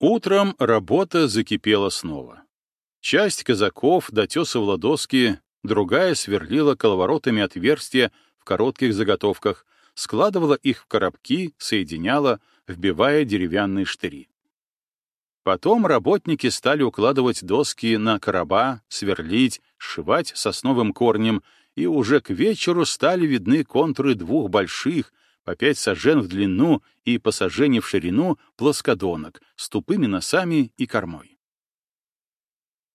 Утром работа закипела снова. Часть казаков дотесывала доски, другая сверлила коловоротами отверстия в коротких заготовках, складывала их в коробки, соединяла, вбивая деревянные штыри. Потом работники стали укладывать доски на короба, сверлить, сшивать сосновым корнем, и уже к вечеру стали видны контуры двух больших, по пять сажен в длину и по сажене в ширину плоскодонок с тупыми носами и кормой.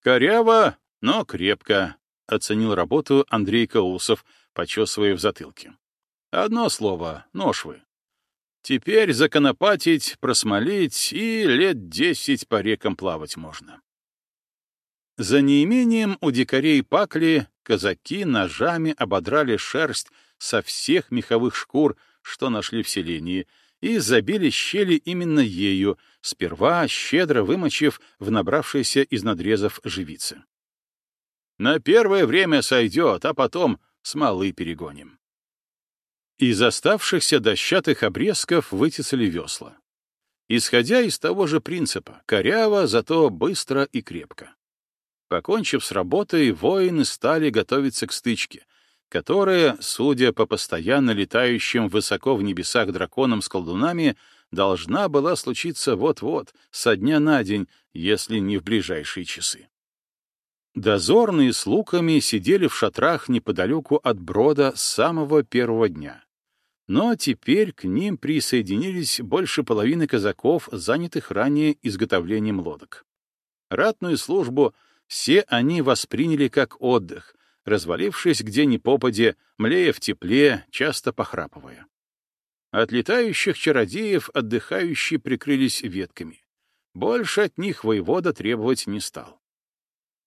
«Коряво, но крепко», — оценил работу Андрей Каусов, почесывая в затылке. «Одно слово — ножвы. Теперь законопатить, просмолить, и лет десять по рекам плавать можно». За неимением у дикарей пакли казаки ножами ободрали шерсть со всех меховых шкур, что нашли в селении, и забили щели именно ею, сперва щедро вымочив в набравшейся из надрезов живицы. На первое время сойдет, а потом смолы перегоним. Из оставшихся дощатых обрезков вытесали весла. Исходя из того же принципа, коряво, зато быстро и крепко. Покончив с работой, воины стали готовиться к стычке, которая, судя по постоянно летающим высоко в небесах драконам с колдунами, должна была случиться вот-вот, со дня на день, если не в ближайшие часы. Дозорные с луками сидели в шатрах неподалеку от брода с самого первого дня. Но теперь к ним присоединились больше половины казаков, занятых ранее изготовлением лодок. Ратную службу все они восприняли как отдых, развалившись где ни попаде, млея в тепле, часто похрапывая. От летающих чародеев отдыхающие прикрылись ветками. Больше от них воевода требовать не стал.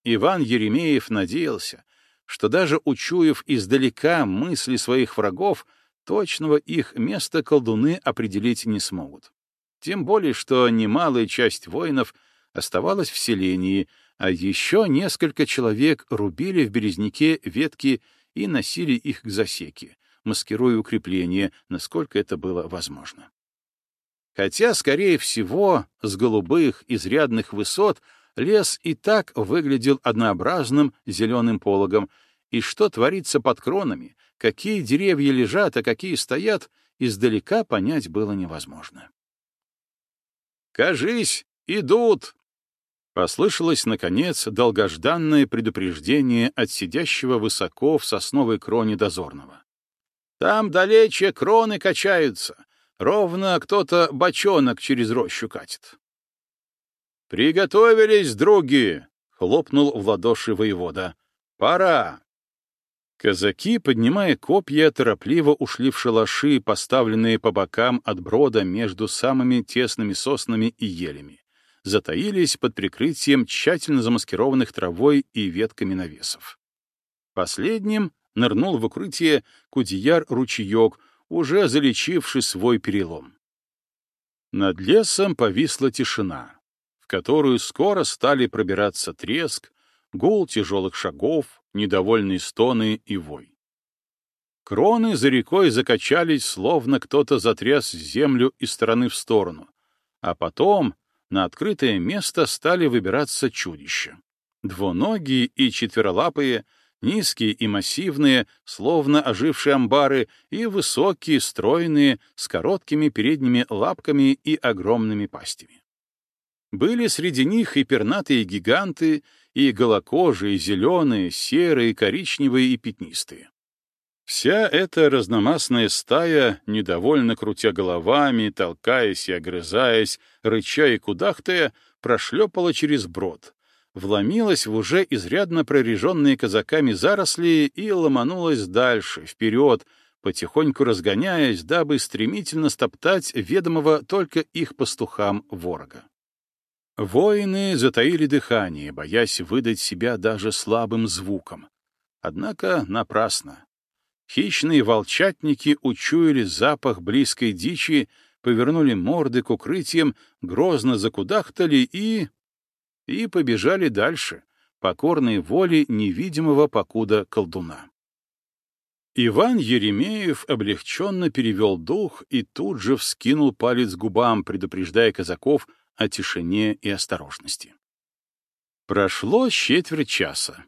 Иван Еремеев надеялся, что даже учуяв издалека мысли своих врагов, точного их места колдуны определить не смогут. Тем более, что немалая часть воинов оставалась в селении, а еще несколько человек рубили в березняке ветки и носили их к засеке, маскируя укрепления, насколько это было возможно. Хотя, скорее всего, с голубых изрядных высот лес и так выглядел однообразным зеленым пологом, и что творится под кронами, какие деревья лежат, а какие стоят, издалека понять было невозможно. «Кажись, идут!» Послышалось, наконец, долгожданное предупреждение от сидящего высоко в сосновой кроне дозорного. «Там далече кроны качаются, ровно кто-то бочонок через рощу катит». «Приготовились, други!» — хлопнул в ладоши воевода. «Пора!» Казаки, поднимая копья, торопливо ушли в шалаши, поставленные по бокам от брода между самыми тесными соснами и елями затаились под прикрытием тщательно замаскированных травой и ветками навесов. Последним нырнул в укрытие кудияр-ручеек, уже залечивший свой перелом. Над лесом повисла тишина, в которую скоро стали пробираться треск, гул тяжелых шагов, недовольные стоны и вой. Кроны за рекой закачались, словно кто-то затряс землю из стороны в сторону, а потом на открытое место стали выбираться чудища. Двуногие и четверолапые, низкие и массивные, словно ожившие амбары, и высокие, стройные, с короткими передними лапками и огромными пастями. Были среди них и пернатые гиганты, и голокожие, зеленые, серые, коричневые и пятнистые. Вся эта разномастная стая, недовольно крутя головами, толкаясь и огрызаясь, рыча и кудахтая, прошлепала через брод, вломилась в уже изрядно прореженные казаками заросли и ломанулась дальше, вперед, потихоньку разгоняясь, дабы стремительно стоптать ведомого только их пастухам ворога. Воины затаили дыхание, боясь выдать себя даже слабым звуком. Однако напрасно. Хищные волчатники учуяли запах близкой дичи, повернули морды к укрытиям, грозно закудахтали и... и побежали дальше, покорной воле невидимого покуда колдуна. Иван Еремеев облегченно перевел дух и тут же вскинул палец губам, предупреждая казаков о тишине и осторожности. Прошло четверть часа.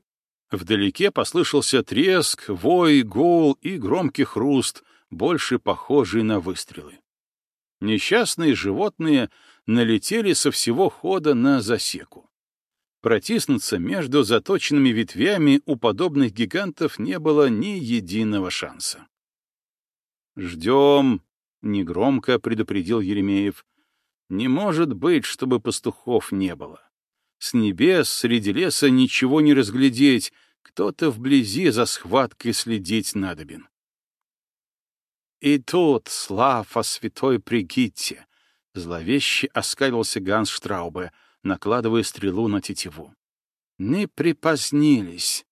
Вдалеке послышался треск, вой, гул и громкий хруст, больше похожий на выстрелы. Несчастные животные налетели со всего хода на засеку. Протиснуться между заточенными ветвями у подобных гигантов не было ни единого шанса. «Ждем», — негромко предупредил Еремеев. «Не может быть, чтобы пастухов не было. С небес среди леса ничего не разглядеть, кто-то вблизи за схваткой следить надобен». «И тут, слава святой Пригитте!» — зловеще оскалился Ганс Штраубе, накладывая стрелу на тетиву. «Не припозднились!»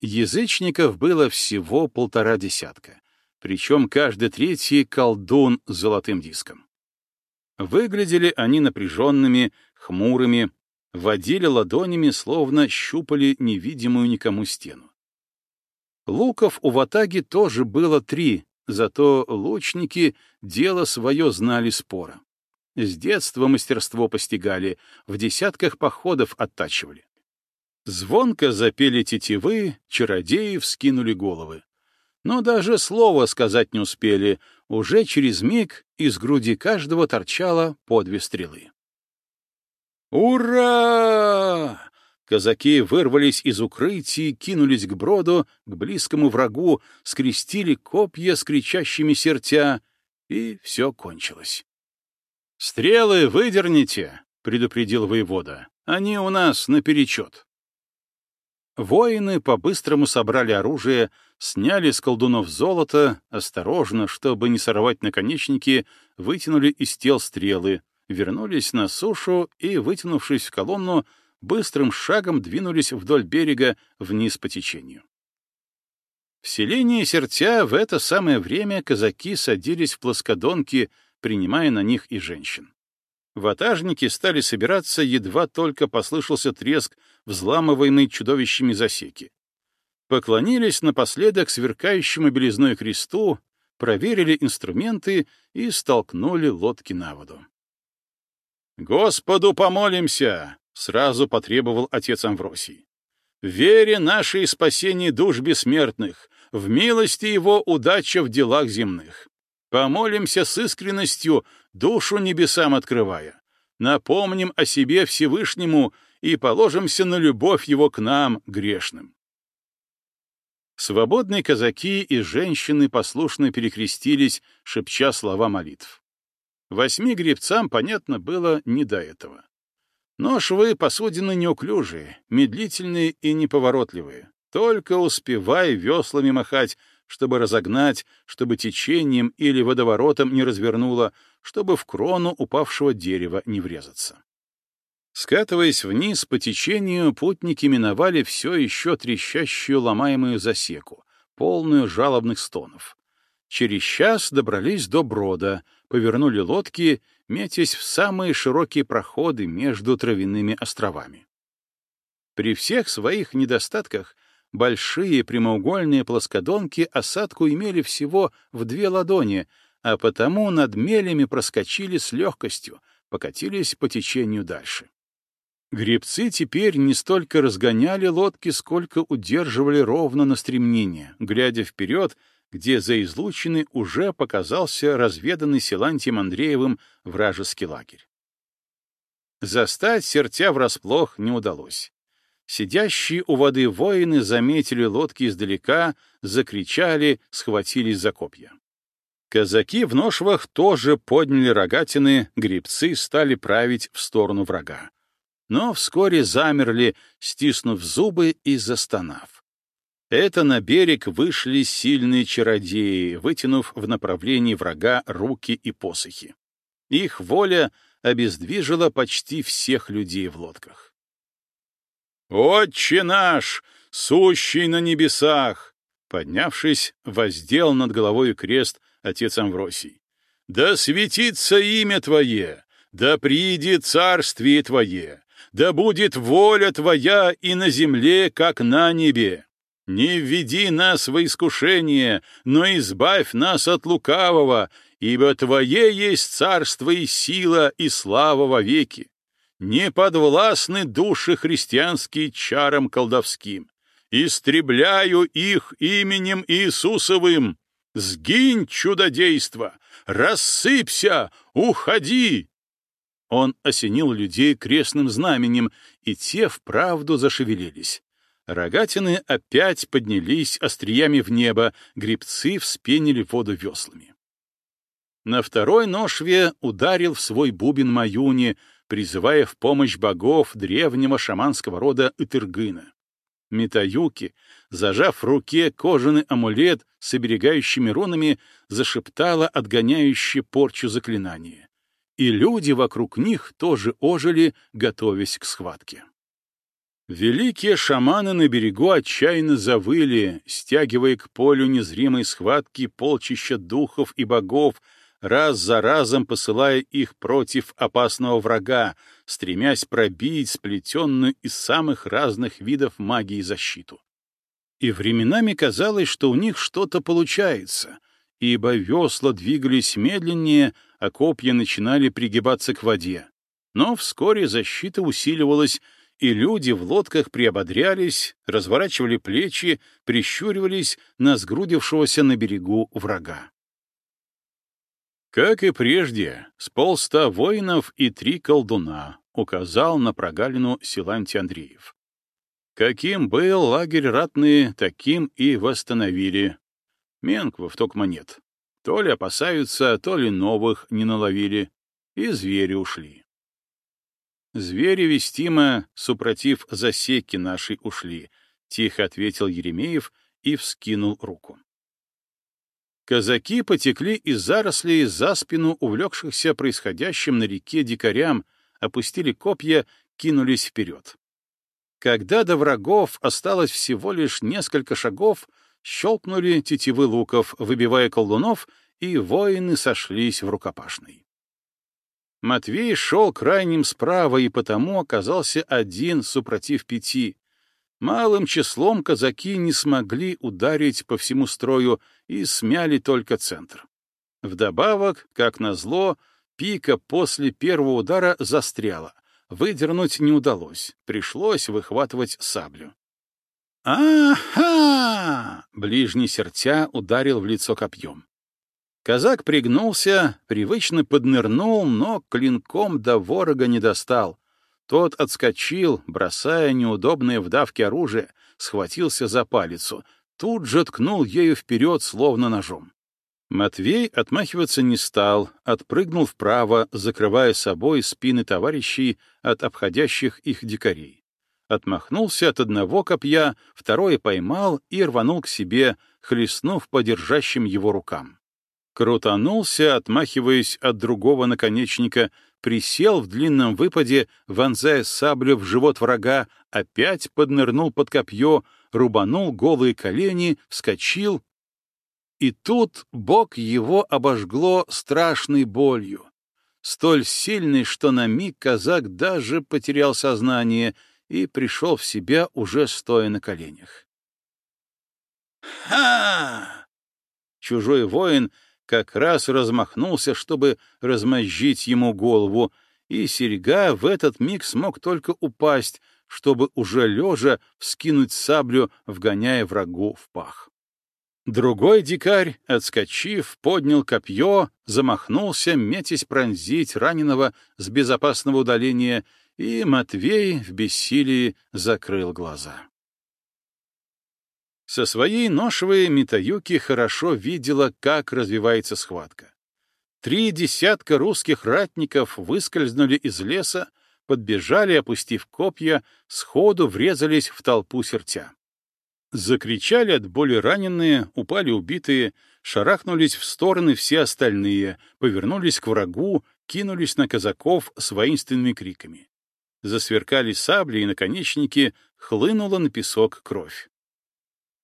Язычников было всего полтора десятка, причем каждый третий — колдун с золотым диском. Выглядели они напряженными, хмурыми, водили ладонями, словно щупали невидимую никому стену. Луков у ватаги тоже было три, зато лучники дело свое знали спора. С детства мастерство постигали, в десятках походов оттачивали. Звонко запели тетивы, чародеи вскинули головы. Но даже слова сказать не успели, уже через миг из груди каждого торчало по две стрелы. «Ура!» Казаки вырвались из укрытий, кинулись к броду, к близкому врагу, скрестили копья с кричащими сертя, и все кончилось. «Стрелы выдерните!» — предупредил воевода. «Они у нас наперечет». Воины по-быстрому собрали оружие, сняли с колдунов золото, осторожно, чтобы не сорвать наконечники, вытянули из тел стрелы, вернулись на сушу и, вытянувшись в колонну, быстрым шагом двинулись вдоль берега вниз по течению. В селении Сертя в это самое время казаки садились в плоскодонки, принимая на них и женщин. Ватажники стали собираться, едва только послышался треск взламываемой чудовищами засеки. Поклонились напоследок сверкающему белизной кресту, проверили инструменты и столкнули лодки на воду. «Господу помолимся!» — сразу потребовал отец Амвросий. «В вере нашей спасение душ бессмертных, в милости его удача в делах земных. Помолимся с искренностью, душу небесам открывая. Напомним о себе Всевышнему и положимся на любовь его к нам, грешным». Свободные казаки и женщины послушно перекрестились, шепча слова молитв. Восьми гребцам, понятно, было не до этого. Но швы посудины неуклюжие, медлительные и неповоротливые. Только успевай веслами махать, чтобы разогнать, чтобы течением или водоворотом не развернуло, чтобы в крону упавшего дерева не врезаться. Скатываясь вниз по течению, путники миновали все еще трещащую ломаемую засеку, полную жалобных стонов. Через час добрались до брода, повернули лодки, метясь в самые широкие проходы между травяными островами. При всех своих недостатках большие прямоугольные плоскодонки осадку имели всего в две ладони, а потому над мелями проскочили с легкостью, покатились по течению дальше. Гребцы теперь не столько разгоняли лодки, сколько удерживали ровно на стремнение, глядя вперед где за излучины уже показался разведанный Силантием Андреевым вражеский лагерь. Застать сертя врасплох не удалось. Сидящие у воды воины заметили лодки издалека, закричали, схватились за копья. Казаки в ношвах тоже подняли рогатины, грибцы стали править в сторону врага. Но вскоре замерли, стиснув зубы и застонав. Это на берег вышли сильные чародеи, вытянув в направлении врага руки и посохи. Их воля обездвижила почти всех людей в лодках. «Отче наш, сущий на небесах!» Поднявшись, воздел над головой крест отец Амвросий. «Да светится имя Твое, да приидет царствие Твое, да будет воля Твоя и на земле, как на небе!» Не введи нас во искушение, но избавь нас от лукавого, ибо Твое есть царство и сила и слава во веки. Не подвластны души христианские чарам колдовским. Истребляю их именем Иисусовым. Сгинь, чудодейство! Рассыпься! Уходи!» Он осенил людей крестным знаменем, и те вправду зашевелились. Рогатины опять поднялись остриями в небо, грибцы вспенили воду веслами. На второй ношве ударил в свой бубен Маюни, призывая в помощь богов древнего шаманского рода Итыргына. Митаюки, зажав в руке кожаный амулет с оберегающими рунами, зашептала отгоняющее порчу заклинание. И люди вокруг них тоже ожили, готовясь к схватке. Великие шаманы на берегу отчаянно завыли, стягивая к полю незримой схватки полчища духов и богов, раз за разом посылая их против опасного врага, стремясь пробить сплетенную из самых разных видов магии защиту. И временами казалось, что у них что-то получается, ибо весла двигались медленнее, а копья начинали пригибаться к воде. Но вскоре защита усиливалась, и люди в лодках приободрялись, разворачивали плечи, прищуривались на сгрудившегося на берегу врага. Как и прежде, с полста воинов и три колдуна указал на прогалину Силанти Андреев. Каким был лагерь ратный, таким и восстановили. Менквов только нет. То ли опасаются, то ли новых не наловили, и звери ушли. Звери вестимо, супротив засеки нашей ушли, — тихо ответил Еремеев и вскинул руку. Казаки потекли из зарослей за спину увлекшихся происходящим на реке дикарям, опустили копья, кинулись вперед. Когда до врагов осталось всего лишь несколько шагов, щелкнули тетивы луков, выбивая колдунов, и воины сошлись в рукопашной. Матвей шел крайним справа и потому оказался один супротив пяти. Малым числом казаки не смогли ударить по всему строю и смяли только центр. Вдобавок, как назло, пика после первого удара застряла. Выдернуть не удалось, пришлось выхватывать саблю. «А-ха!» — ближний сертя ударил в лицо копьем. Казак пригнулся, привычно поднырнул, но клинком до ворога не достал. Тот отскочил, бросая неудобные в давке оружие, схватился за палицу, тут же ткнул ею вперед, словно ножом. Матвей отмахиваться не стал, отпрыгнул вправо, закрывая собой спины товарищей от обходящих их дикарей. Отмахнулся от одного копья, второе поймал и рванул к себе, хлестнув по держащим его рукам крутанулся, отмахиваясь от другого наконечника, присел в длинном выпаде, вонзая саблю в живот врага, опять поднырнул под копье, рубанул голые колени, вскочил. И тут бок его обожгло страшной болью, столь сильной, что на миг казак даже потерял сознание и пришел в себя, уже стоя на коленях. «Ха!» Чужой воин — как раз размахнулся, чтобы размозжить ему голову, и серьга в этот миг смог только упасть, чтобы уже лежа вскинуть саблю, вгоняя врагу в пах. Другой дикарь, отскочив, поднял копье, замахнулся, метясь пронзить раненого с безопасного удаления, и Матвей в бессилии закрыл глаза. Со своей ношевой Митаюки хорошо видела, как развивается схватка. Три десятка русских ратников выскользнули из леса, подбежали, опустив копья, сходу врезались в толпу сертя. Закричали от боли раненые, упали убитые, шарахнулись в стороны все остальные, повернулись к врагу, кинулись на казаков с воинственными криками. Засверкали сабли и наконечники, хлынула на песок кровь.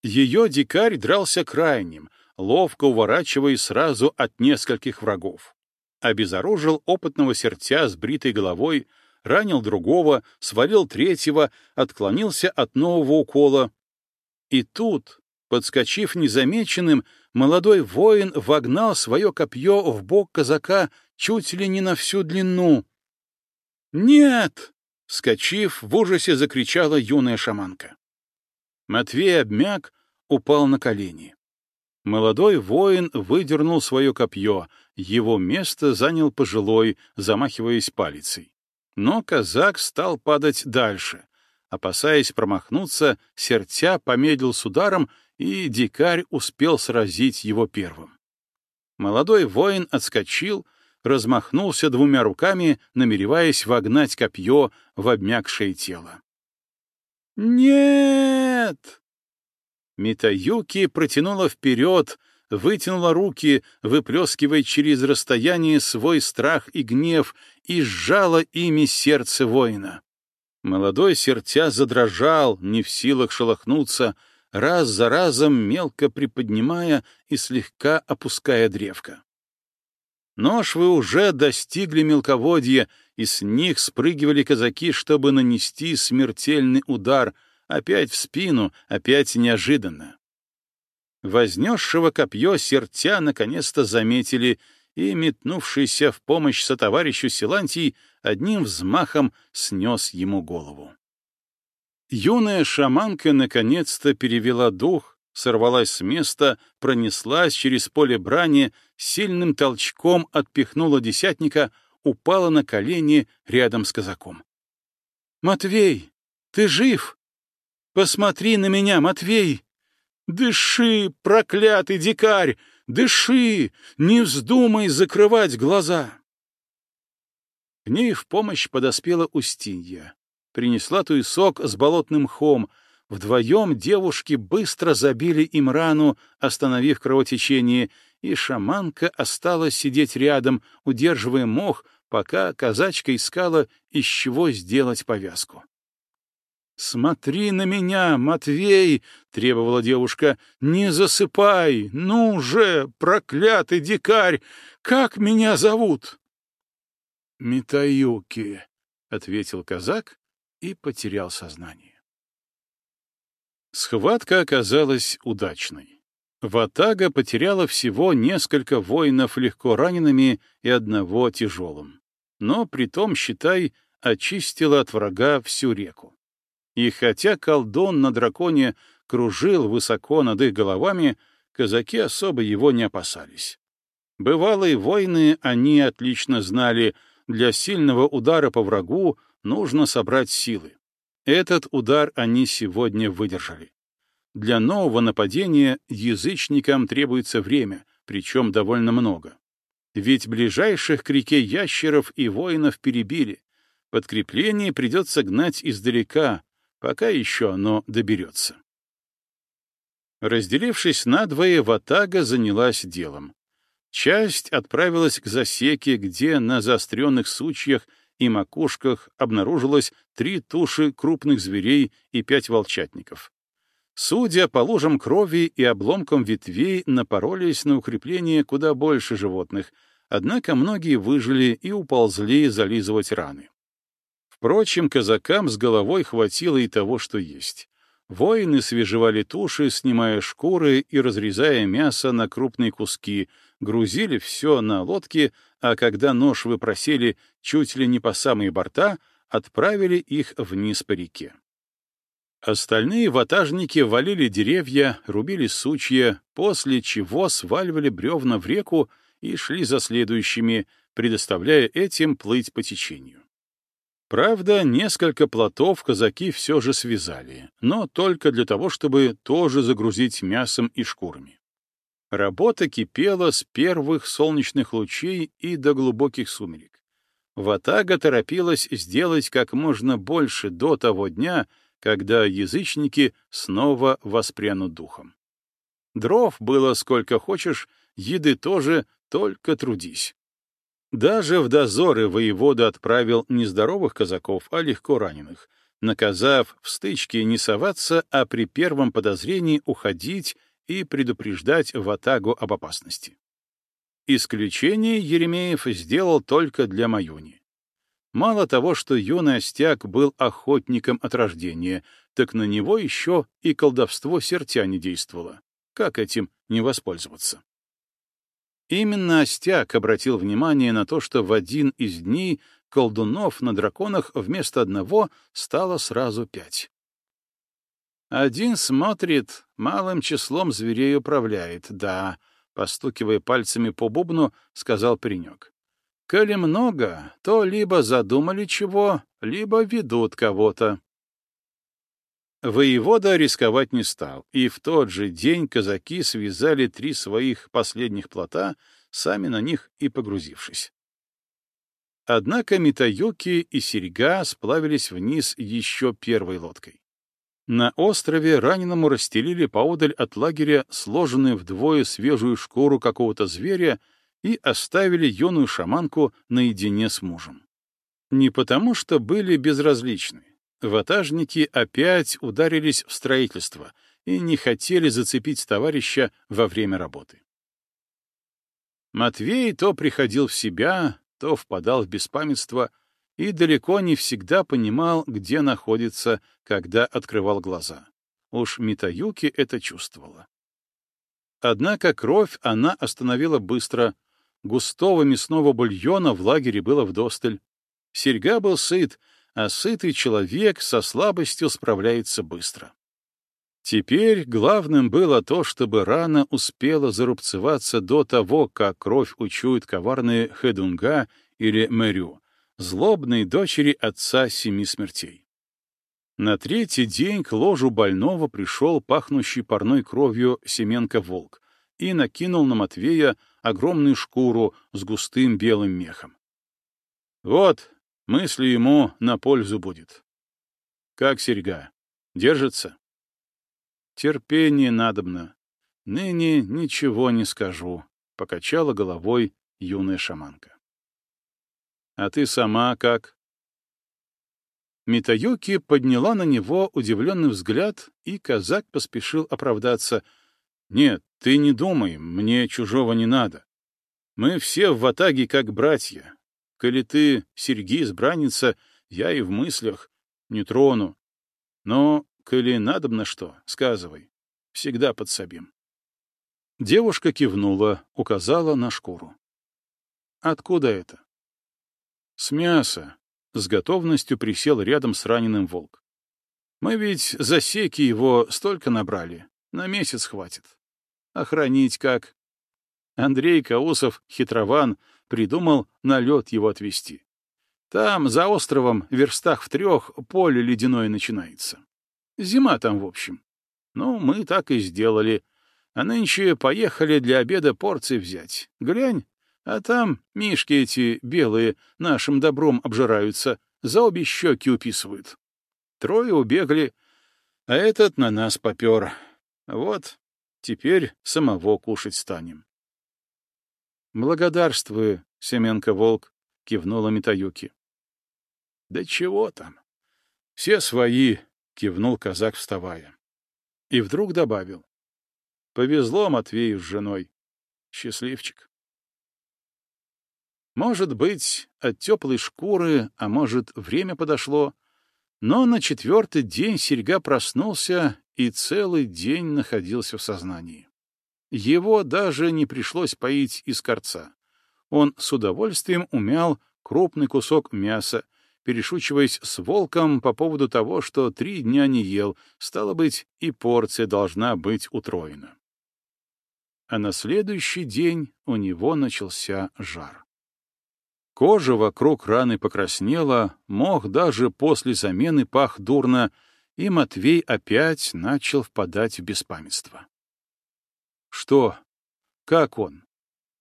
Ее дикарь дрался крайним, ловко уворачиваясь сразу от нескольких врагов. Обезоружил опытного сертя с бритой головой, ранил другого, свалил третьего, отклонился от нового укола. И тут, подскочив незамеченным, молодой воин вогнал свое копье в бок казака чуть ли не на всю длину. «Нет!» — вскочив, в ужасе закричала юная шаманка. Матвей обмяк, упал на колени. Молодой воин выдернул свое копье, его место занял пожилой, замахиваясь палицей. Но казак стал падать дальше. Опасаясь промахнуться, сертя помедлил с ударом, и дикарь успел сразить его первым. Молодой воин отскочил, размахнулся двумя руками, намереваясь вогнать копье в обмякшее тело. «Нет!» Митаюки протянула вперед, вытянула руки, выплескивая через расстояние свой страх и гнев, и сжала ими сердце воина. Молодой сертя задрожал, не в силах шелохнуться, раз за разом мелко приподнимая и слегка опуская древко. Нож вы уже достигли мелководья, и с них спрыгивали казаки, чтобы нанести смертельный удар, опять в спину, опять неожиданно. Вознесшего копье сертя наконец-то заметили, и, метнувшийся в помощь сотоварищу Силантий, одним взмахом снес ему голову. Юная шаманка наконец-то перевела дух, сорвалась с места, пронеслась через поле брани, сильным толчком отпихнула десятника, упала на колени рядом с казаком. «Матвей, ты жив? Посмотри на меня, Матвей! Дыши, проклятый дикарь! Дыши! Не вздумай закрывать глаза!» К ней в помощь подоспела Устинья. Принесла туесок с болотным мхом, Вдвоем девушки быстро забили им рану, остановив кровотечение, и шаманка осталась сидеть рядом, удерживая мох, пока казачка искала, из чего сделать повязку. «Смотри на меня, Матвей!» — требовала девушка. «Не засыпай! Ну же, проклятый дикарь! Как меня зовут?» «Митаюки», — ответил казак и потерял сознание. Схватка оказалась удачной. Ватага потеряла всего несколько воинов легко ранеными и одного тяжелым. Но притом, считай, очистила от врага всю реку. И хотя колдун на драконе кружил высоко над их головами, казаки особо его не опасались. Бывалые воины они отлично знали, для сильного удара по врагу нужно собрать силы. Этот удар они сегодня выдержали. Для нового нападения язычникам требуется время, причем довольно много. Ведь ближайших к реке ящеров и воинов перебили. Подкрепление придется гнать издалека, пока еще оно доберется. Разделившись надвое, Ватага занялась делом. Часть отправилась к засеке, где на заостренных сучьях и макушках обнаружилось три туши крупных зверей и пять волчатников. Судя по лужам крови и обломкам ветвей, напоролись на укрепление куда больше животных, однако многие выжили и уползли зализывать раны. Впрочем, казакам с головой хватило и того, что есть. Воины свежевали туши, снимая шкуры и разрезая мясо на крупные куски, грузили все на лодки, а когда нож выпросили чуть ли не по самые борта, отправили их вниз по реке. Остальные ватажники валили деревья, рубили сучья, после чего сваливали бревна в реку и шли за следующими, предоставляя этим плыть по течению. Правда, несколько плотов казаки все же связали, но только для того, чтобы тоже загрузить мясом и шкурами. Работа кипела с первых солнечных лучей и до глубоких сумерек. Ватага торопилась сделать как можно больше до того дня, когда язычники снова воспрянут духом. Дров было сколько хочешь, еды тоже, только трудись. Даже в дозоры воевода отправил не здоровых казаков, а легко раненых, наказав в стычке не соваться, а при первом подозрении уходить и предупреждать Ватагу об опасности. Исключение Еремеев сделал только для Маюни. Мало того, что юный остяк был охотником от рождения, так на него еще и колдовство сертя не действовало. Как этим не воспользоваться? Именно Остяк обратил внимание на то, что в один из дней колдунов на драконах вместо одного стало сразу пять. Один смотрит, малым числом зверей управляет, да, постукивая пальцами по бубну, сказал паренек. Коли много, то либо задумали чего, либо ведут кого-то. Воевода рисковать не стал, и в тот же день казаки связали три своих последних плота, сами на них и погрузившись. Однако Митаюки и Серьга сплавились вниз еще первой лодкой. На острове раненому расстелили поодаль от лагеря сложенную вдвое свежую шкуру какого-то зверя и оставили юную шаманку наедине с мужем. Не потому, что были безразличны. Ватажники опять ударились в строительство и не хотели зацепить товарища во время работы. Матвей то приходил в себя, то впадал в беспамятство — и далеко не всегда понимал, где находится, когда открывал глаза. Уж Митаюки это чувствовала. Однако кровь она остановила быстро. Густого мясного бульона в лагере было вдосталь. Серьга был сыт, а сытый человек со слабостью справляется быстро. Теперь главным было то, чтобы рана успела зарубцеваться до того, как кровь учует коварные хедунга или мэрю, злобной дочери отца семи смертей. На третий день к ложу больного пришел пахнущий парной кровью Семенко-волк и накинул на Матвея огромную шкуру с густым белым мехом. Вот, мысли ему на пользу будет. Как серьга? Держится? Терпение надобно. Ныне ничего не скажу, — покачала головой юная шаманка. А ты сама как?» Митаюки подняла на него удивленный взгляд, и казак поспешил оправдаться. «Нет, ты не думай, мне чужого не надо. Мы все в ватаге как братья. Коли ты, Серги, избранница, я и в мыслях не трону. Но, коли надобно что, сказывай. Всегда подсобим». Девушка кивнула, указала на шкуру. «Откуда это?» С мяса. С готовностью присел рядом с раненым волк. Мы ведь засеки его столько набрали. На месяц хватит. Охранить как? Андрей Каусов, хитрован, придумал на лед его отвезти. Там, за островом, верстах в трех, поле ледяное начинается. Зима там, в общем. Ну, мы так и сделали. А нынче поехали для обеда порции взять. Глянь, а там мишки эти белые нашим добром обжираются, за обе щеки уписывают. Трое убегли, а этот на нас попер. Вот, теперь самого кушать станем. «Благодарствую, Семенко-волк», — кивнула Митаюки. «Да чего там? Все свои», — кивнул казак, вставая. И вдруг добавил. «Повезло Матвею с женой. Счастливчик». Может быть, от теплой шкуры, а может, время подошло. Но на четвертый день серьга проснулся и целый день находился в сознании. Его даже не пришлось поить из корца. Он с удовольствием умял крупный кусок мяса, перешучиваясь с волком по поводу того, что три дня не ел, стало быть, и порция должна быть утроена. А на следующий день у него начался жар. Кожа вокруг раны покраснела, мох даже после замены пах дурно, и Матвей опять начал впадать в беспамятство. Что? Как он?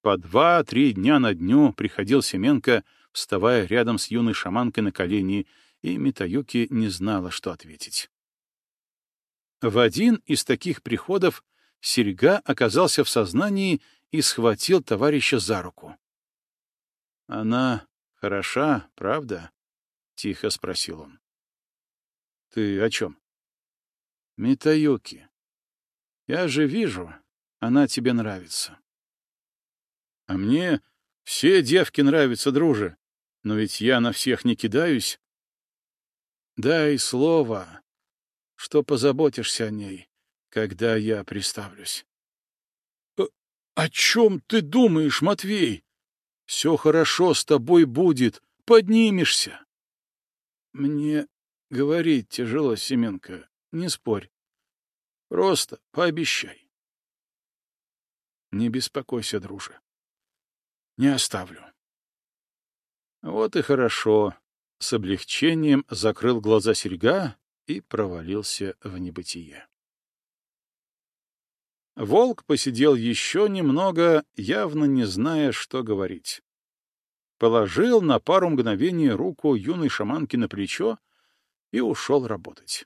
По два-три дня на дню приходил Семенко, вставая рядом с юной шаманкой на колени, и Митаюки не знала, что ответить. В один из таких приходов Серега оказался в сознании и схватил товарища за руку. «Она хороша, правда?» — тихо спросил он. «Ты о чем?» «Митаюки. Я же вижу, она тебе нравится». «А мне все девки нравятся, друже», Но ведь я на всех не кидаюсь. Дай слово, что позаботишься о ней, когда я приставлюсь. «Э, — О чем ты думаешь, Матвей? Все хорошо с тобой будет, поднимешься. — Мне говорить тяжело, Семенка, не спорь. Просто пообещай. Не беспокойся, друже. Не оставлю. Вот и хорошо. С облегчением закрыл глаза серьга и провалился в небытие. Волк посидел еще немного, явно не зная, что говорить. Положил на пару мгновений руку юной шаманки на плечо и ушел работать.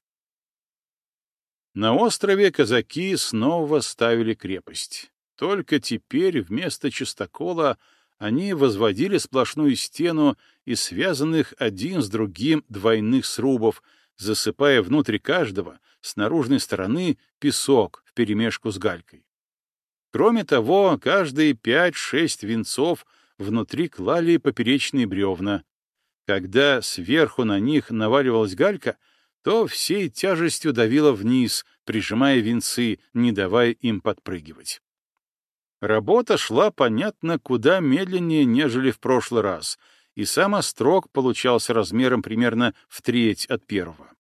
На острове казаки снова ставили крепость. Только теперь вместо чистокола они возводили сплошную стену из связанных один с другим двойных срубов, засыпая внутрь каждого с наружной стороны песок вперемешку с галькой. Кроме того, каждые пять-шесть венцов внутри клали поперечные бревна. Когда сверху на них наваливалась галька, то всей тяжестью давила вниз, прижимая венцы, не давая им подпрыгивать. Работа шла, понятно, куда медленнее, нежели в прошлый раз, и сам острог получался размером примерно в треть от первого.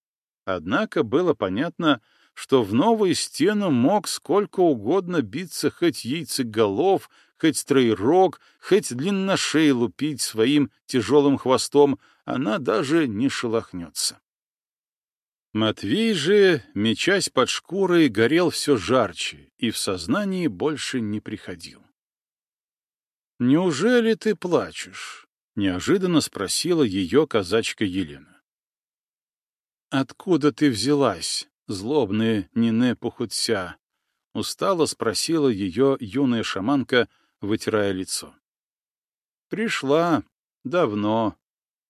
Однако было понятно, что в новую стену мог сколько угодно биться хоть яйцеголов, хоть троерог, хоть длинношей лупить своим тяжелым хвостом, она даже не шелохнется. Матвей же, мечась под шкурой, горел все жарче и в сознании больше не приходил. «Неужели ты плачешь?» — неожиданно спросила ее казачка Елена. «Откуда ты взялась, злобная Нине Пухутся?» — устало спросила ее юная шаманка, вытирая лицо. «Пришла. Давно.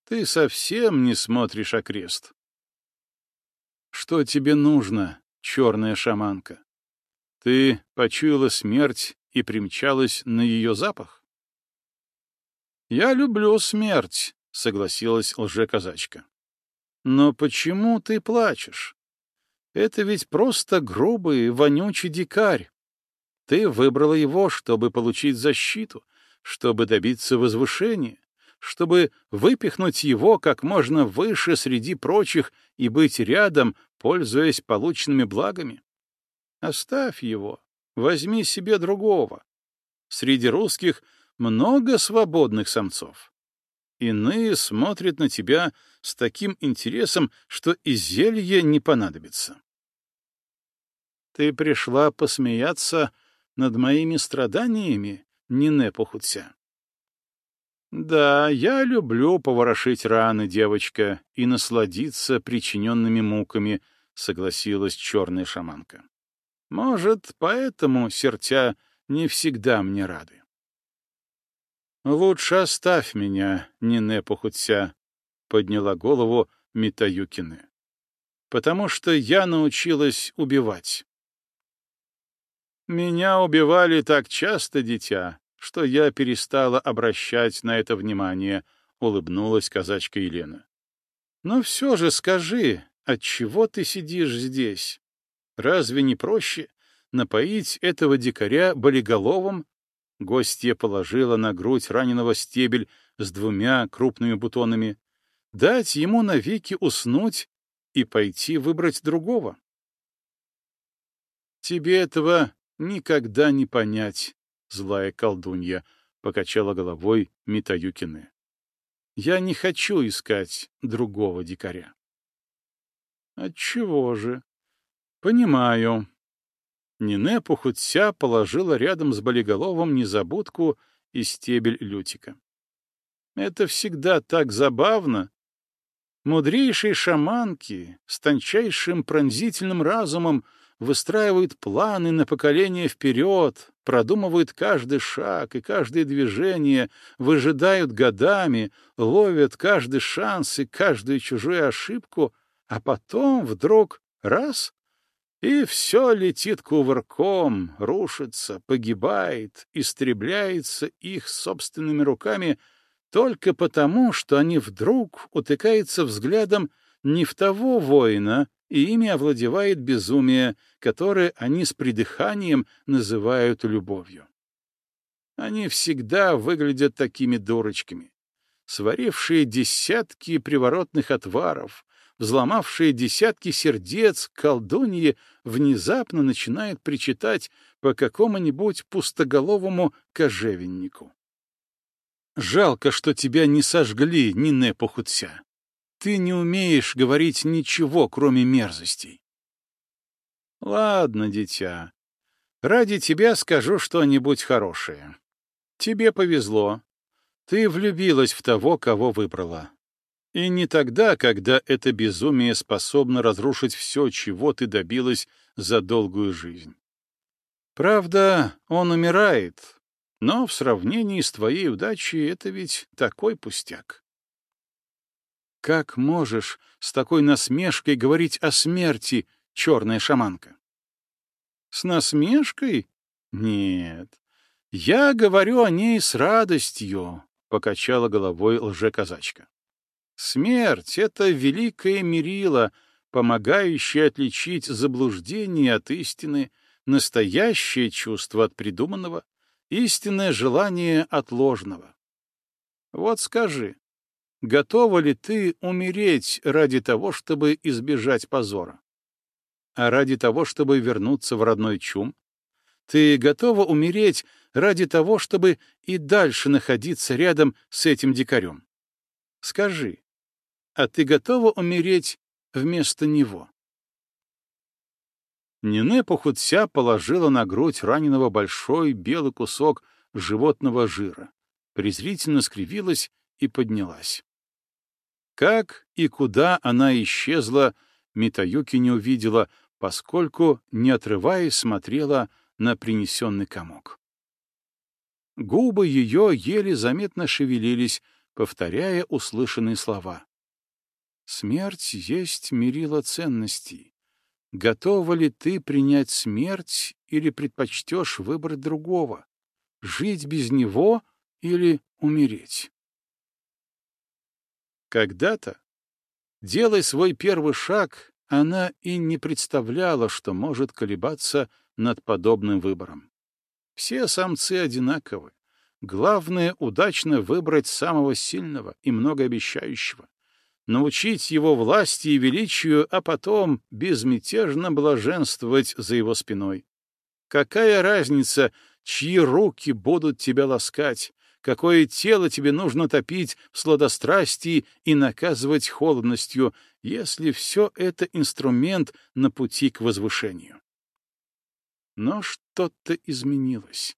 Ты совсем не смотришь окрест». Что тебе нужно, черная шаманка? Ты почуяла смерть и примчалась на ее запах? Я люблю смерть, согласилась лже-казачка. Но почему ты плачешь? Это ведь просто грубый, вонючий дикарь. Ты выбрала его, чтобы получить защиту, чтобы добиться возвышения чтобы выпихнуть его как можно выше среди прочих и быть рядом, пользуясь полученными благами? Оставь его, возьми себе другого. Среди русских много свободных самцов. Иные смотрят на тебя с таким интересом, что и зелье не понадобится. Ты пришла посмеяться над моими страданиями, Нине Похудся. Да, я люблю поворошить раны, девочка, и насладиться причиненными муками, согласилась черная шаманка. Может, поэтому сердца не всегда мне рады. Лучше оставь меня, Нине Похудся, подняла голову Митаюкины. Потому что я научилась убивать. Меня убивали так часто, дитя, что я перестала обращать на это внимание, — улыбнулась казачка Елена. — Но все же скажи, отчего ты сидишь здесь? Разве не проще напоить этого дикаря болиголовым? Гостья положила на грудь раненого стебель с двумя крупными бутонами. Дать ему навеки уснуть и пойти выбрать другого. Тебе этого никогда не понять, злая колдунья, — покачала головой Митаюкины. Я не хочу искать другого дикаря. Отчего же? Понимаю. Нине Пухутся положила рядом с болиголовом незабудку и стебель лютика. Это всегда так забавно. Мудрейшие шаманки с тончайшим пронзительным разумом выстраивают планы на поколение вперед, продумывают каждый шаг и каждое движение, выжидают годами, ловят каждый шанс и каждую чужую ошибку, а потом вдруг раз — и все летит кувырком, рушится, погибает, истребляется их собственными руками только потому, что они вдруг утыкаются взглядом не в того воина, и ими овладевает безумие, которое они с придыханием называют любовью. Они всегда выглядят такими дурочками, сварившие десятки приворотных отваров, взломавшие десятки сердец, колдуньи внезапно начинает причитать по какому-нибудь пустоголовому кожевеннику. Жалко, что тебя не сожгли, ни Непохудся. Ты не умеешь говорить ничего, кроме мерзостей. Ладно, дитя. Ради тебя скажу что-нибудь хорошее. Тебе повезло. Ты влюбилась в того, кого выбрала. И не тогда, когда это безумие способно разрушить все, чего ты добилась за долгую жизнь. Правда, он умирает, но в сравнении с твоей удачей это ведь такой пустяк. Как можешь с такой насмешкой говорить о смерти, черная шаманка? С насмешкой? Нет. Я говорю о ней с радостью, — покачала головой лже-казачка. Смерть — это великое мерило, помогающее отличить заблуждение от истины, настоящее чувство от придуманного, истинное желание от ложного. Вот скажи, Готова ли ты умереть ради того, чтобы избежать позора? А ради того, чтобы вернуться в родной чум? Ты готова умереть ради того, чтобы и дальше находиться рядом с этим дикарем? Скажи, а ты готова умереть вместо него? Нине Похудся положила на грудь раненого большой белый кусок животного жира, презрительно скривилась и поднялась. Как и куда она исчезла, Митаюки не увидела, поскольку, не отрываясь, смотрела на принесенный комок. Губы ее еле заметно шевелились, повторяя услышанные слова. «Смерть есть мерило ценностей. Готова ли ты принять смерть или предпочтешь выбрать другого? Жить без него или умереть?» Когда-то, делая свой первый шаг, она и не представляла, что может колебаться над подобным выбором. Все самцы одинаковы. Главное — удачно выбрать самого сильного и многообещающего, научить его власти и величию, а потом безмятежно блаженствовать за его спиной. Какая разница, чьи руки будут тебя ласкать, какое тело тебе нужно топить в сладострастии и наказывать холодностью, если все это инструмент на пути к возвышению. Но что-то изменилось.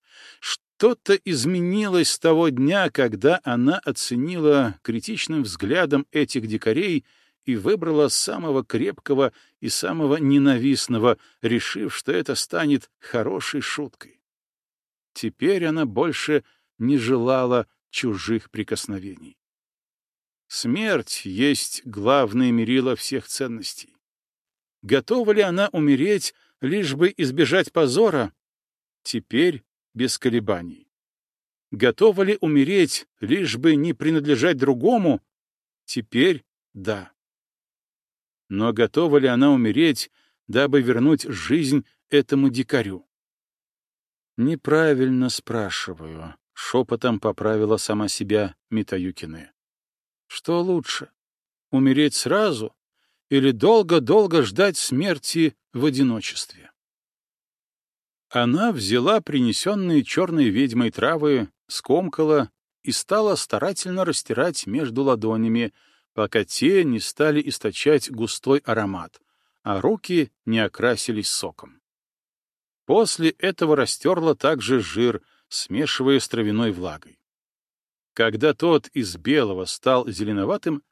Что-то изменилось с того дня, когда она оценила критичным взглядом этих дикарей и выбрала самого крепкого и самого ненавистного, решив, что это станет хорошей шуткой. Теперь она больше не желала чужих прикосновений. Смерть есть главное мерило всех ценностей. Готова ли она умереть, лишь бы избежать позора? Теперь без колебаний. Готова ли умереть, лишь бы не принадлежать другому? Теперь да. Но готова ли она умереть, дабы вернуть жизнь этому дикарю? Неправильно спрашиваю. — шепотом поправила сама себя Митаюкины. «Что лучше, умереть сразу или долго-долго ждать смерти в одиночестве?» Она взяла принесенные черной ведьмой травы, скомкала и стала старательно растирать между ладонями, пока те не стали источать густой аромат, а руки не окрасились соком. После этого растерла также жир — смешивая с травяной влагой. Когда тот из белого стал зеленоватым,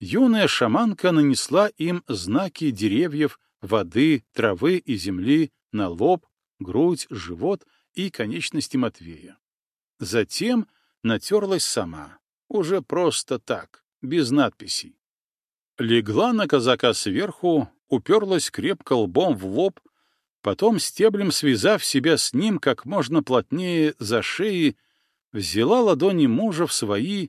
юная шаманка нанесла им знаки деревьев, воды, травы и земли на лоб, грудь, живот и конечности Матвея. Затем натерлась сама, уже просто так, без надписей. Легла на казака сверху, уперлась крепко лбом в лоб Потом, стеблем связав себя с ним как можно плотнее за шеи, взяла ладони мужа в свои,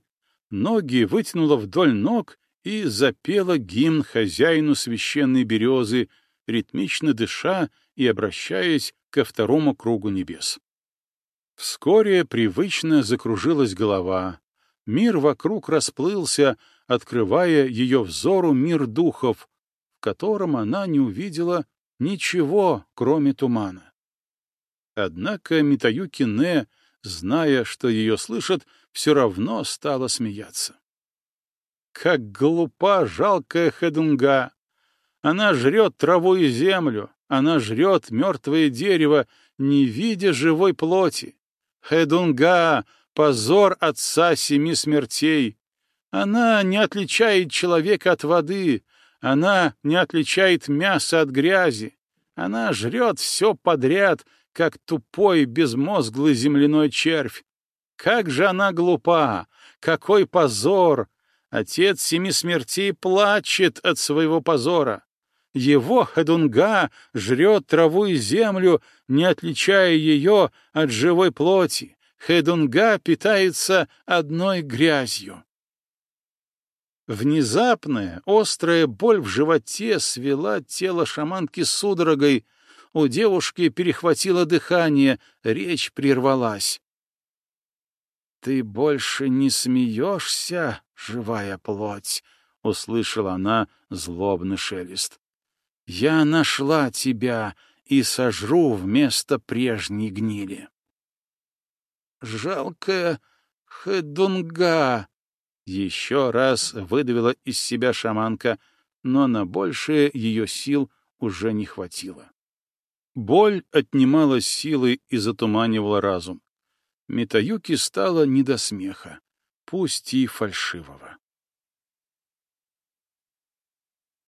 ноги вытянула вдоль ног и запела гимн хозяину священной березы, ритмично дыша и обращаясь ко второму кругу небес. Вскоре привычно закружилась голова, мир вокруг расплылся, открывая ее взору мир духов, в котором она не увидела ничего, кроме тумана. Однако Митаюки Не, зная, что ее слышат, все равно стала смеяться. Как глупа жалкая Хедунга! Она жрет траву и землю, она жрет мертвое дерево, не видя живой плоти. Хедунга — позор отца семи смертей. Она не отличает человека от воды, она не отличает мясо от грязи. Она жрет все подряд, как тупой безмозглый земляной червь. Как же она глупа! Какой позор! Отец семи смертей плачет от своего позора. Его Хадунга жрет траву и землю, не отличая ее от живой плоти. Хедунга питается одной грязью. Внезапная, острая боль в животе свела тело шаманки судорогой. У девушки перехватило дыхание, речь прервалась. «Ты больше не смеешься, живая плоть?» — услышала она злобный шелест. «Я нашла тебя и сожру вместо прежней гнили». «Жалкая Хедунга!» Еще раз выдавила из себя шаманка, но на большее ее сил уже не хватило. Боль отнимала силы и затуманивала разум. Митаюки стало не до смеха, пусть и фальшивого.